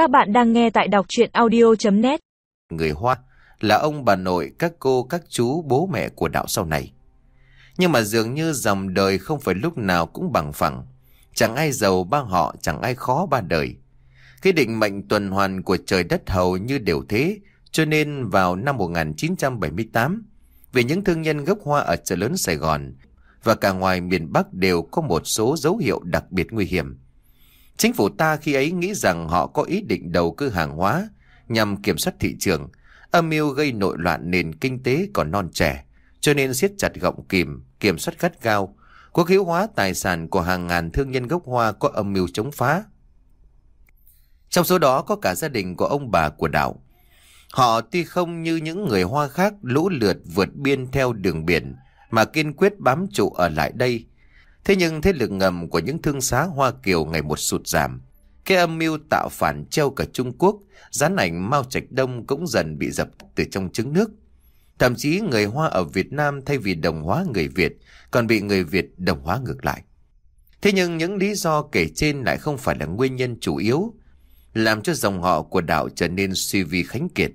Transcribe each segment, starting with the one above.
Các bạn đang nghe tại đọc chuyện audio.net Người Hoa là ông bà nội, các cô, các chú, bố mẹ của đạo sau này. Nhưng mà dường như dòng đời không phải lúc nào cũng bằng phẳng. Chẳng ai giàu ba họ, chẳng ai khó ba đời. Cái định mệnh tuần hoàn của trời đất hầu như đều thế, cho nên vào năm 1978, vì những thương nhân gốc hoa ở chợ lớn Sài Gòn và cả ngoài miền Bắc đều có một số dấu hiệu đặc biệt nguy hiểm. Chính phủ ta khi ấy nghĩ rằng họ có ý định đầu cơ hàng hóa nhằm kiểm soát thị trường, âm mưu gây nội loạn nền kinh tế còn non trẻ, cho nên siết chặt gọng kìm, kiểm soát gắt gao, quốc hữu hóa tài sản của hàng ngàn thương nhân gốc hoa có âm mưu chống phá. Trong số đó có cả gia đình của ông bà của đảo. Họ tuy không như những người hoa khác lũ lượt vượt biên theo đường biển mà kiên quyết bám trụ ở lại đây. Thế nhưng thế lực ngầm của những thương xá Hoa Kiều ngày một sụt giảm. Cái âm mưu tạo phản treo cả Trung Quốc, gián ảnh Mao Trạch Đông cũng dần bị dập từ trong trứng nước. Thậm chí người Hoa ở Việt Nam thay vì đồng hóa người Việt, còn bị người Việt đồng hóa ngược lại. Thế nhưng những lý do kể trên lại không phải là nguyên nhân chủ yếu, làm cho dòng họ của đạo trở nên suy vi khánh kiệt.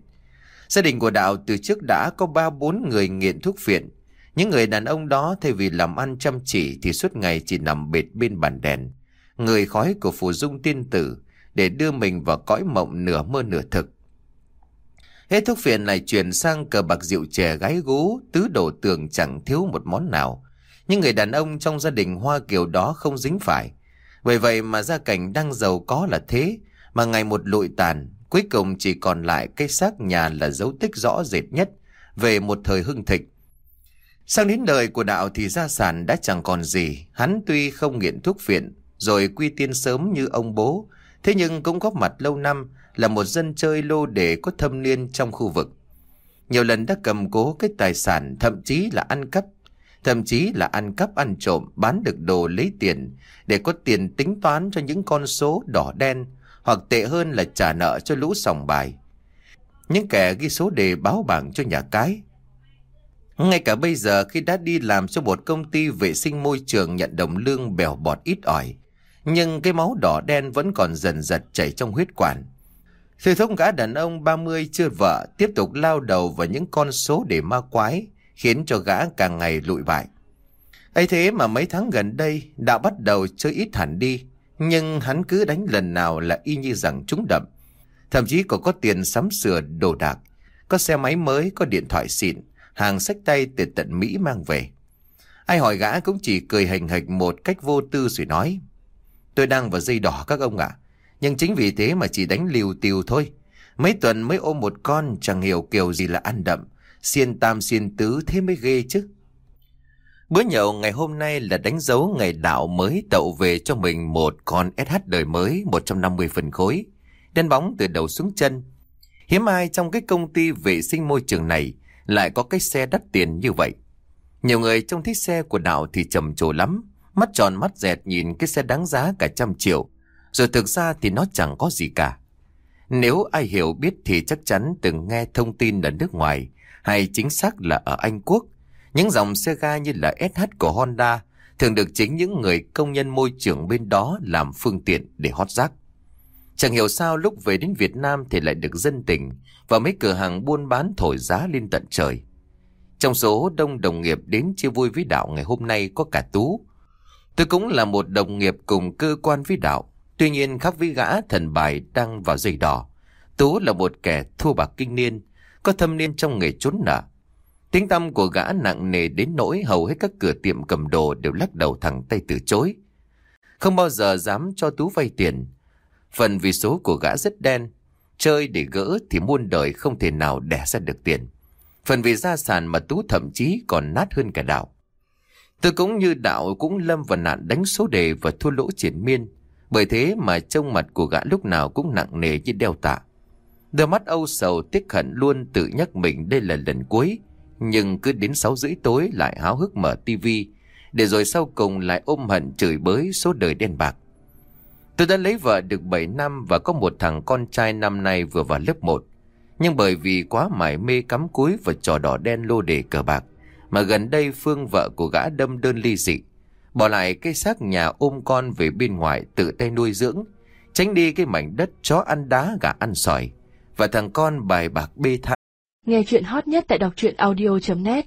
Gia đình của đạo từ trước đã có ba bốn người nghiện thuốc phiện. Những người đàn ông đó thay vì làm ăn chăm chỉ thì suốt ngày chỉ nằm bệt bên bàn đèn. Người khói của phù dung tiên tử để đưa mình vào cõi mộng nửa mơ nửa thực. Hết thuốc phiện này chuyển sang cờ bạc rượu chè gái gú, tứ đổ tường chẳng thiếu một món nào. Nhưng người đàn ông trong gia đình Hoa Kiều đó không dính phải. Bởi vậy mà gia cảnh đang giàu có là thế, mà ngày một lụi tàn, cuối cùng chỉ còn lại cái xác nhà là dấu tích rõ rệt nhất về một thời hưng thịnh. Sang đến đời của đạo thì gia sản đã chẳng còn gì, hắn tuy không nghiện thuốc phiện, rồi quy tiên sớm như ông bố, thế nhưng cũng góp mặt lâu năm là một dân chơi lô đề có thâm niên trong khu vực. Nhiều lần đã cầm cố cái tài sản thậm chí là ăn cắp, thậm chí là ăn cắp ăn trộm, bán được đồ lấy tiền để có tiền tính toán cho những con số đỏ đen hoặc tệ hơn là trả nợ cho lũ sòng bài. Những kẻ ghi số đề báo bảng cho nhà cái. Ngay cả bây giờ khi đã đi làm cho một công ty vệ sinh môi trường nhận đồng lương bèo bọt ít ỏi, nhưng cái máu đỏ đen vẫn còn dần dật chảy trong huyết quản. Thầy thông gã đàn ông 30 chưa vợ tiếp tục lao đầu vào những con số để ma quái, khiến cho gã càng ngày lụi bại. ấy thế mà mấy tháng gần đây đã bắt đầu chơi ít hẳn đi, nhưng hắn cứ đánh lần nào là y như rằng trúng đậm. Thậm chí còn có tiền sắm sửa đồ đạc, có xe máy mới, có điện thoại xịn, hàng sách tay từ tận Mỹ mang về. Ai hỏi gã cũng chỉ cười hành hạch một cách vô tư rồi nói. Tôi đang vào dây đỏ các ông ạ. Nhưng chính vì thế mà chỉ đánh liều tiều thôi. Mấy tuần mới ôm một con, chẳng hiểu kiểu gì là ăn đậm. Xiên tam xiên tứ thế mới ghê chứ. Bữa nhậu ngày hôm nay là đánh dấu ngày đạo mới tậu về cho mình một con SH đời mới 150 phần khối. Đen bóng từ đầu xuống chân. Hiếm ai trong cái công ty vệ sinh môi trường này lại có cái xe đắt tiền như vậy. Nhiều người trong thích xe của đạo thì trầm trồ lắm. Mắt tròn mắt dẹt nhìn cái xe đáng giá cả trăm triệu. Rồi thực ra thì nó chẳng có gì cả. Nếu ai hiểu biết thì chắc chắn từng nghe thông tin ở nước ngoài, hay chính xác là ở Anh Quốc. Những dòng xe ga như là SH của Honda thường được chính những người công nhân môi trường bên đó làm phương tiện để hót rác. Chẳng hiểu sao lúc về đến Việt Nam thì lại được dân tình và mấy cửa hàng buôn bán thổi giá lên tận trời. Trong số đông đồng nghiệp đến chia vui với đạo ngày hôm nay có cả Tú. Tôi cũng là một đồng nghiệp cùng cơ quan với đạo. Tuy nhiên khác với gã thần bài đang vào dây đỏ. Tú là một kẻ thua bạc kinh niên, có thâm niên trong nghề trốn nợ. Tiếng tâm của gã nặng nề đến nỗi hầu hết các cửa tiệm cầm đồ đều lắc đầu thẳng tay từ chối. Không bao giờ dám cho Tú vay tiền. Phần vì số của gã rất đen, chơi để gỡ thì muôn đời không thể nào đẻ ra được tiền. Phần vì gia sản mà Tú thậm chí còn nát hơn cả đạo. Tôi cũng như đạo cũng lâm vào nạn đánh số đề và thua lỗ triển miên. Bởi thế mà trông mặt của gã lúc nào cũng nặng nề như đeo tạ. Đôi mắt âu sầu tiếc hận luôn tự nhắc mình đây là lần cuối. Nhưng cứ đến 6 rưỡi tối lại háo hức mở tivi Để rồi sau cùng lại ôm hận chửi bới số đời đen bạc. Tôi đã lấy vợ được 7 năm và có một thằng con trai năm nay vừa vào lớp 1. Nhưng bởi vì quá mải mê cắm cúi và trò đỏ đen lô đề cờ bạc, mà gần đây Phương vợ của gã đâm đơn ly dị. Bỏ lại cái xác nhà ôm con về bên ngoài tự tay nuôi dưỡng. Tránh đi cái mảnh đất chó ăn đá gà ăn sỏi Và thằng con bài bạc bê tha Nghe chuyện hot nhất tại đọc truyện audio.net